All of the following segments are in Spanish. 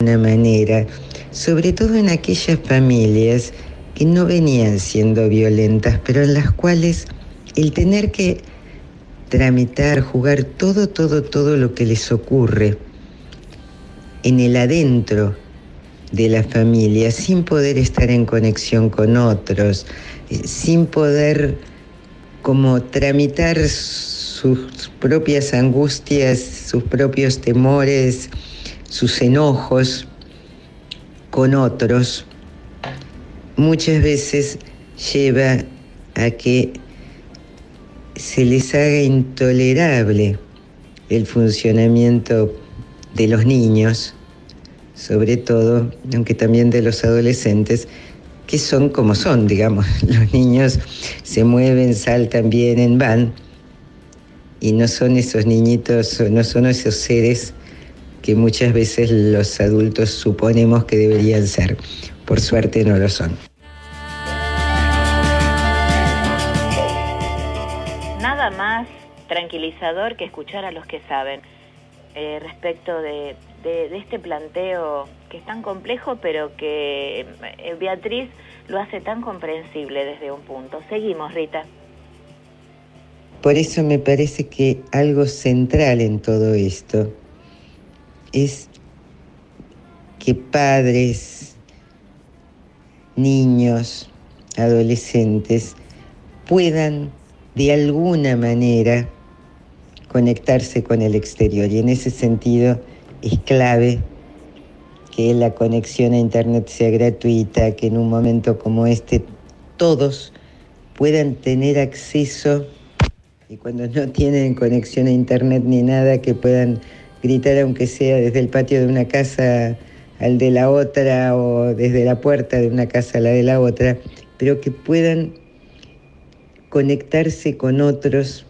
alguna manera, sobre todo en aquellas familias que no venían siendo violentas, pero en las cuales el tener que tramitar, jugar todo, todo, todo lo que les ocurre en el adentro de la familia, sin poder estar en conexión con otros, sin poder como tramitar sus propias angustias, sus propios temores, sus enojos con otros, muchas veces lleva a que se les haga intolerable el funcionamiento de los niños, sobre todo, aunque también de los adolescentes, que son como son, digamos. Los niños se mueven, saltan, vienen, van, y no son esos niñitos, no son esos seres que muchas veces los adultos suponemos que deberían ser. Por suerte no lo son. Nada más tranquilizador que escuchar a los que saben eh, respecto de, este planteo que es tan complejo, pero que eh, Beatriz lo hace tan comprensible desde un punto. Seguimos, Rita. Por eso me parece que algo central en todo esto es que padres, niños, adolescentes puedan de alguna manera conectarse con el exterior. Y en ese sentido es clave que la conexión a Internet sea gratuita, que en un momento como este todos puedan tener acceso y cuando no tienen conexión a Internet ni nada, que puedan gritar aunque sea desde el patio de una casa al de la otra o desde la puerta de una casa a la de la otra, pero que puedan conectarse con otros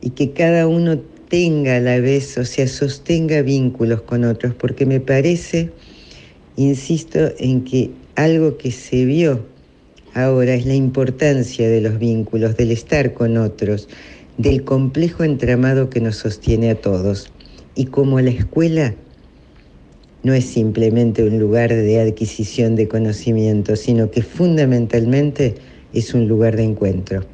y que cada uno tenga a la vez, o sea, sostenga vínculos con otros, porque me parece, insisto, en que algo que se vio ahora es la importancia de los vínculos, del estar con otros, del complejo entramado que nos sostiene a todos. Y como la escuela no es simplemente un lugar de adquisición de conocimiento, sino que fundamentalmente es un lugar de encuentro.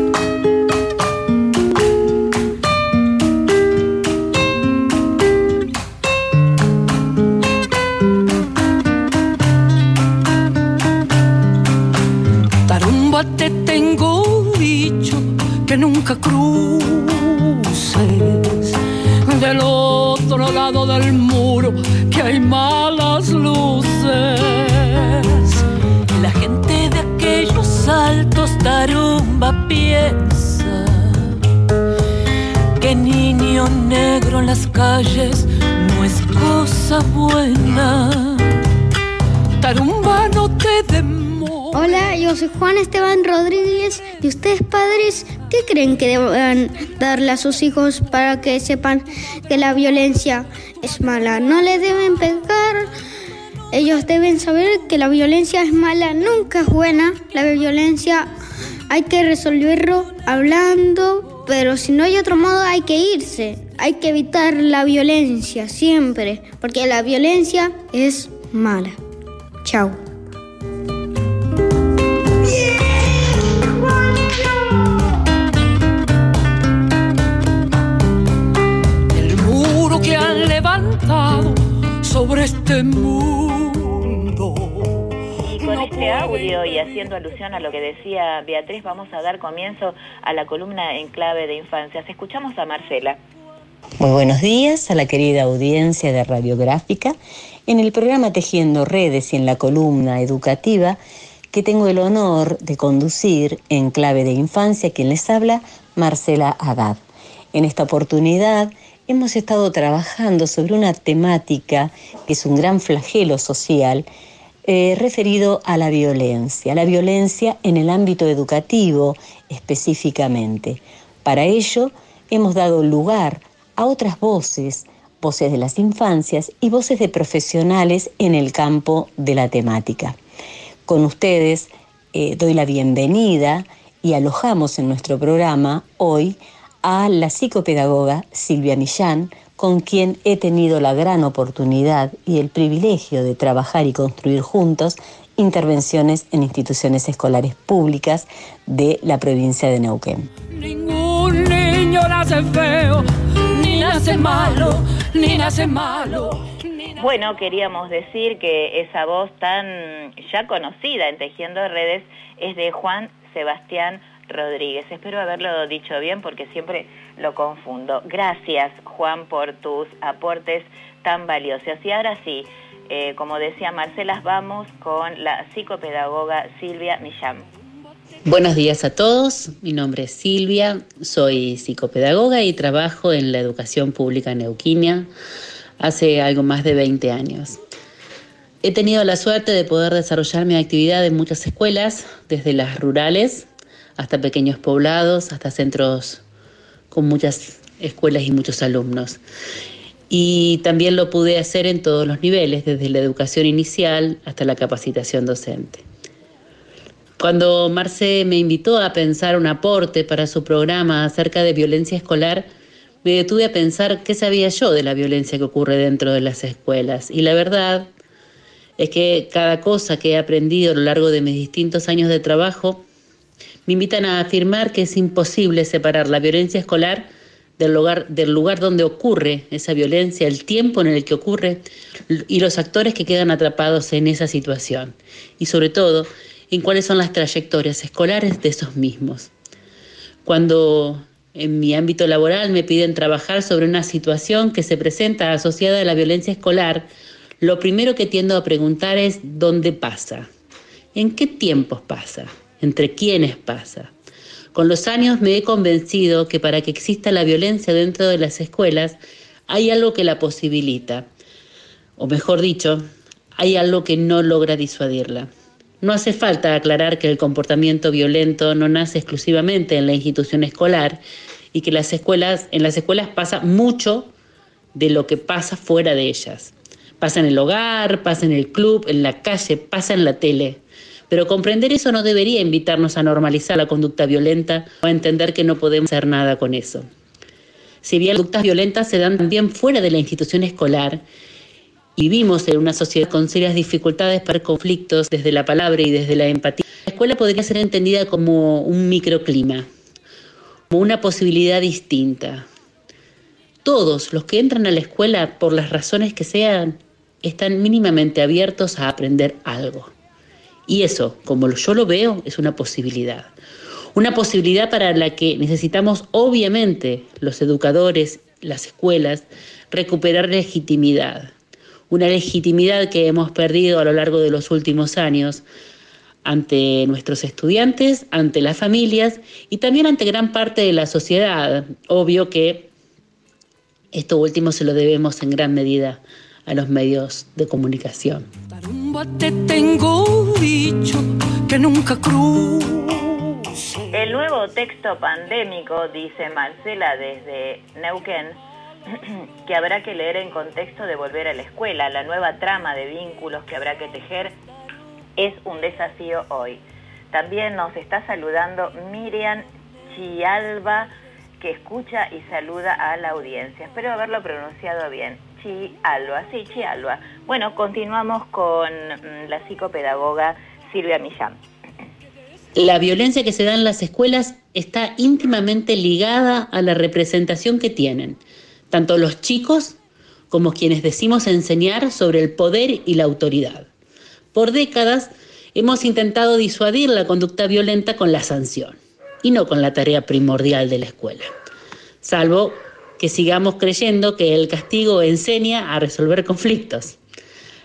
Que niño negro en las calles no es cosa buena. Tarumba no te demora Hola, yo soy Juan Esteban Rodríguez y ustedes padres, ¿qué creen que deben darle a sus hijos para que sepan que la violencia es mala? No les deben pegar, ellos deben saber que la violencia es mala, nunca es buena, la violencia hay que resolverlo hablando, pero si no hay otro modo hay que irse, hay que evitar la violencia siempre, porque la violencia es mala. Chao. sobre este mundo. Con este audio y haciendo alusión a lo que decía Beatriz, vamos a dar comienzo a la columna en clave de infancias. Escuchamos a Marcela. Muy buenos días a la querida audiencia de Radiográfica. En el programa Tejiendo Redes y en la columna educativa que tengo el honor de conducir en clave de infancia, quien les habla, Marcela Haddad. En esta oportunidad hemos estado trabajando sobre una temática que es un gran flagelo social eh, referido a la violencia, la violencia en el ámbito educativo específicamente. Para ello hemos dado lugar a otras voces, voces de las infancias y voces de profesionales en el campo de la temática. Con ustedes eh, doy la bienvenida y alojamos en nuestro programa hoy a la psicopedagoga Silvia Millán, con quien he tenido la gran oportunidad y el privilegio de trabajar y construir juntos intervenciones en instituciones escolares públicas de la provincia de Neuquén. Ningún niño nace feo, ni nace malo, ni nace malo. Bueno, queríamos decir que esa voz tan ya conocida en Tejiendo Redes es de Juan Sebastián Rodríguez. Espero haberlo dicho bien porque siempre lo confundo. Gracias, Juan, por tus aportes tan valiosos. Y ahora sí, eh, como decía Marcela, vamos con la psicopedagoga Silvia Millán. Buenos días a todos, mi nombre es Silvia, soy psicopedagoga y trabajo en la educación pública neuquina hace algo más de 20 años. He tenido la suerte de poder desarrollar mi actividad en muchas escuelas, desde las rurales hasta pequeños poblados, hasta centros con muchas escuelas y muchos alumnos. Y también lo pude hacer en todos los niveles, desde la educación inicial hasta la capacitación docente. Cuando Marce me invitó a pensar un aporte para su programa acerca de violencia escolar, me detuve a pensar qué sabía yo de la violencia que ocurre dentro de las escuelas. Y la verdad es que cada cosa que he aprendido a lo largo de mis distintos años de trabajo me invitan a afirmar que es imposible separar la violencia escolar del lugar, del lugar donde ocurre esa violencia, el tiempo en el que ocurre y los actores que quedan atrapados en esa situación. Y sobre todo, en cuáles son las trayectorias escolares de esos mismos. Cuando en mi ámbito laboral me piden trabajar sobre una situación que se presenta asociada a la violencia escolar, lo primero que tiendo a preguntar es ¿dónde pasa? ¿En qué tiempos pasa? ¿Entre quiénes pasa? Con los años me he convencido que para que exista la violencia dentro de las escuelas hay algo que la posibilita, o mejor dicho, hay algo que no logra disuadirla. No hace falta aclarar que el comportamiento violento no nace exclusivamente en la institución escolar y que las escuelas, en las escuelas pasa mucho de lo que pasa fuera de ellas. Pasa en el hogar, pasa en el club, en la calle, pasa en la tele. Pero comprender eso no debería invitarnos a normalizar la conducta violenta o a entender que no podemos hacer nada con eso. Si bien las conductas violentas se dan también fuera de la institución escolar, Vivimos en una sociedad con serias dificultades para conflictos desde la palabra y desde la empatía. La escuela podría ser entendida como un microclima, como una posibilidad distinta. Todos los que entran a la escuela, por las razones que sean, están mínimamente abiertos a aprender algo. Y eso, como yo lo veo, es una posibilidad. Una posibilidad para la que necesitamos, obviamente, los educadores, las escuelas, recuperar legitimidad una legitimidad que hemos perdido a lo largo de los últimos años ante nuestros estudiantes, ante las familias y también ante gran parte de la sociedad. Obvio que esto último se lo debemos en gran medida a los medios de comunicación. El nuevo texto pandémico, dice Marcela desde Neuquén, que habrá que leer en contexto de volver a la escuela. La nueva trama de vínculos que habrá que tejer es un desafío hoy. También nos está saludando Miriam Chialba, que escucha y saluda a la audiencia. Espero haberlo pronunciado bien. Chialba, sí, Chialba. Bueno, continuamos con mm, la psicopedagoga Silvia Millán. La violencia que se da en las escuelas está íntimamente ligada a la representación que tienen tanto los chicos como quienes decimos enseñar sobre el poder y la autoridad. Por décadas hemos intentado disuadir la conducta violenta con la sanción y no con la tarea primordial de la escuela, salvo que sigamos creyendo que el castigo enseña a resolver conflictos.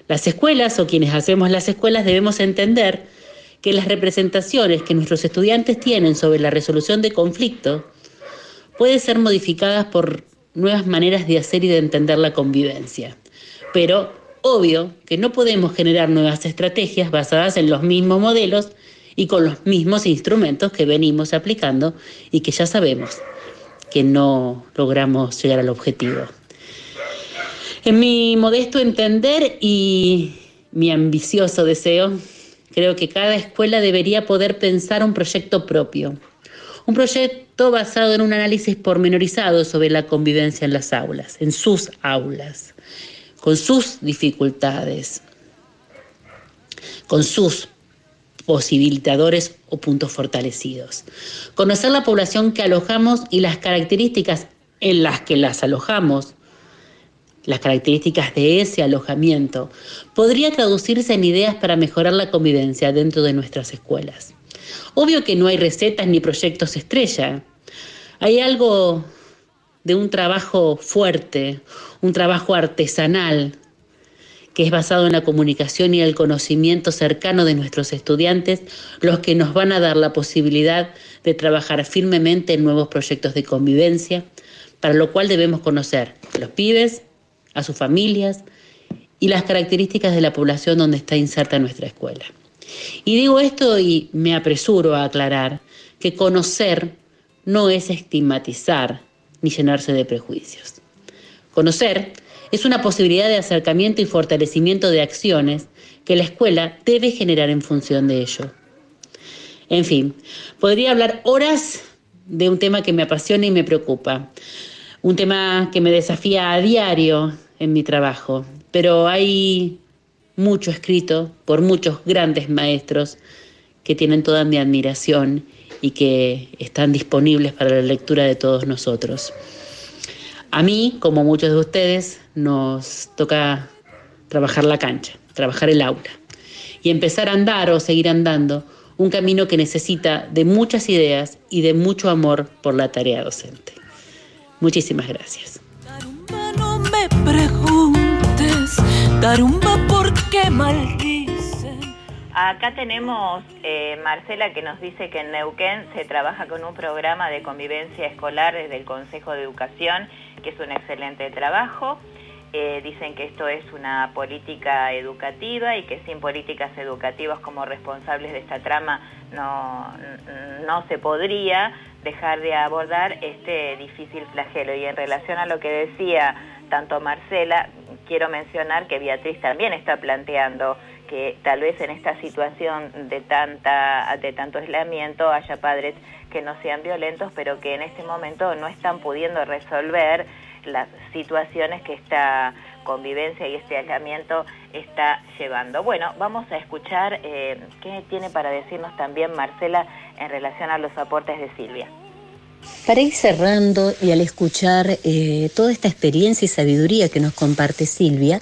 Las escuelas o quienes hacemos las escuelas debemos entender que las representaciones que nuestros estudiantes tienen sobre la resolución de conflictos pueden ser modificadas por nuevas maneras de hacer y de entender la convivencia. Pero obvio que no podemos generar nuevas estrategias basadas en los mismos modelos y con los mismos instrumentos que venimos aplicando y que ya sabemos que no logramos llegar al objetivo. En mi modesto entender y mi ambicioso deseo, creo que cada escuela debería poder pensar un proyecto propio, un proyecto basado en un análisis pormenorizado sobre la convivencia en las aulas, en sus aulas, con sus dificultades, con sus posibilitadores o puntos fortalecidos. Conocer la población que alojamos y las características en las que las alojamos, las características de ese alojamiento, podría traducirse en ideas para mejorar la convivencia dentro de nuestras escuelas. Obvio que no hay recetas ni proyectos estrella. Hay algo de un trabajo fuerte, un trabajo artesanal que es basado en la comunicación y el conocimiento cercano de nuestros estudiantes, los que nos van a dar la posibilidad de trabajar firmemente en nuevos proyectos de convivencia, para lo cual debemos conocer a los pibes, a sus familias y las características de la población donde está inserta nuestra escuela. Y digo esto y me apresuro a aclarar que conocer no es estigmatizar ni llenarse de prejuicios. Conocer es una posibilidad de acercamiento y fortalecimiento de acciones que la escuela debe generar en función de ello. En fin, podría hablar horas de un tema que me apasiona y me preocupa, un tema que me desafía a diario en mi trabajo, pero hay mucho escrito por muchos grandes maestros que tienen toda mi admiración y que están disponibles para la lectura de todos nosotros. A mí, como muchos de ustedes, nos toca trabajar la cancha, trabajar el aula y empezar a andar o seguir andando un camino que necesita de muchas ideas y de mucho amor por la tarea docente. Muchísimas gracias. no me preguntes, ¿por qué Acá tenemos eh, Marcela que nos dice que en Neuquén se trabaja con un programa de convivencia escolar desde el Consejo de Educación, que es un excelente trabajo. Eh, dicen que esto es una política educativa y que sin políticas educativas como responsables de esta trama no, no se podría dejar de abordar este difícil flagelo. Y en relación a lo que decía tanto Marcela, quiero mencionar que Beatriz también está planteando que tal vez en esta situación de tanta de tanto aislamiento haya padres que no sean violentos, pero que en este momento no están pudiendo resolver las situaciones que esta convivencia y este aislamiento está llevando. Bueno, vamos a escuchar eh, qué tiene para decirnos también Marcela en relación a los aportes de Silvia. Para ir cerrando y al escuchar eh, toda esta experiencia y sabiduría que nos comparte Silvia,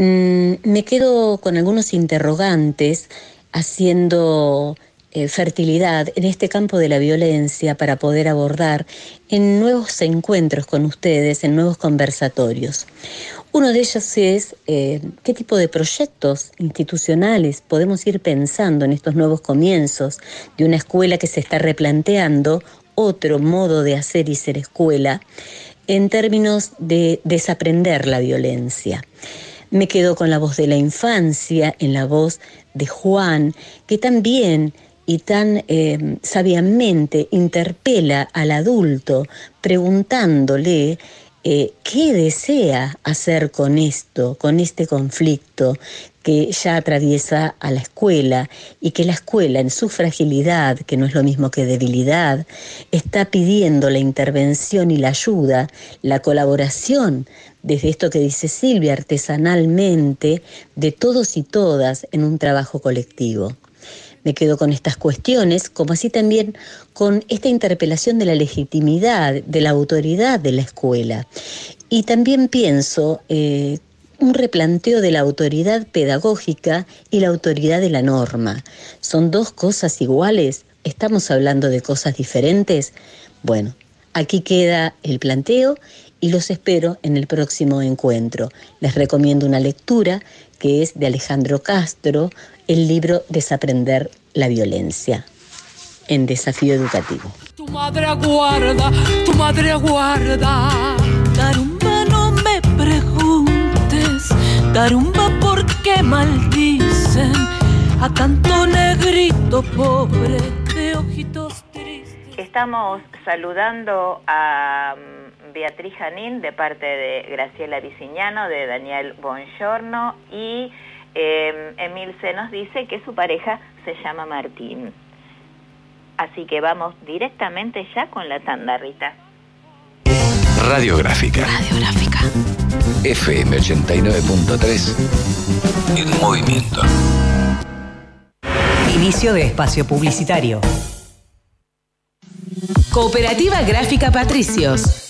mm, me quedo con algunos interrogantes haciendo eh, fertilidad en este campo de la violencia para poder abordar en nuevos encuentros con ustedes, en nuevos conversatorios. Uno de ellos es eh, qué tipo de proyectos institucionales podemos ir pensando en estos nuevos comienzos de una escuela que se está replanteando otro modo de hacer y ser escuela en términos de desaprender la violencia. Me quedo con la voz de la infancia, en la voz de Juan, que también y tan eh, sabiamente interpela al adulto preguntándole eh, qué desea hacer con esto, con este conflicto que ya atraviesa a la escuela y que la escuela en su fragilidad, que no es lo mismo que debilidad, está pidiendo la intervención y la ayuda, la colaboración desde esto que dice Silvia artesanalmente, de todos y todas en un trabajo colectivo me quedo con estas cuestiones, como así también con esta interpelación de la legitimidad, de la autoridad de la escuela. Y también pienso eh, un replanteo de la autoridad pedagógica y la autoridad de la norma. ¿Son dos cosas iguales? ¿Estamos hablando de cosas diferentes? Bueno, aquí queda el planteo y los espero en el próximo encuentro. Les recomiendo una lectura que es de Alejandro Castro, el libro Desaprender la violencia en desafío educativo. Tu madre aguarda, tu madre aguarda. Tarumba, no me preguntes, Tarumba porque maldicen a tanto negrito pobre de ojitos tristes. Estamos saludando a mm, Beatriz Janín de parte de Graciela Viciñano, de Daniel Bongiorno y eh, Emilce nos dice que su pareja se llama Martín. Así que vamos directamente ya con la tanda, Rita. Radiográfica. Radiográfica. FM 89.3. En movimiento. Inicio de espacio publicitario. Cooperativa Gráfica Patricios.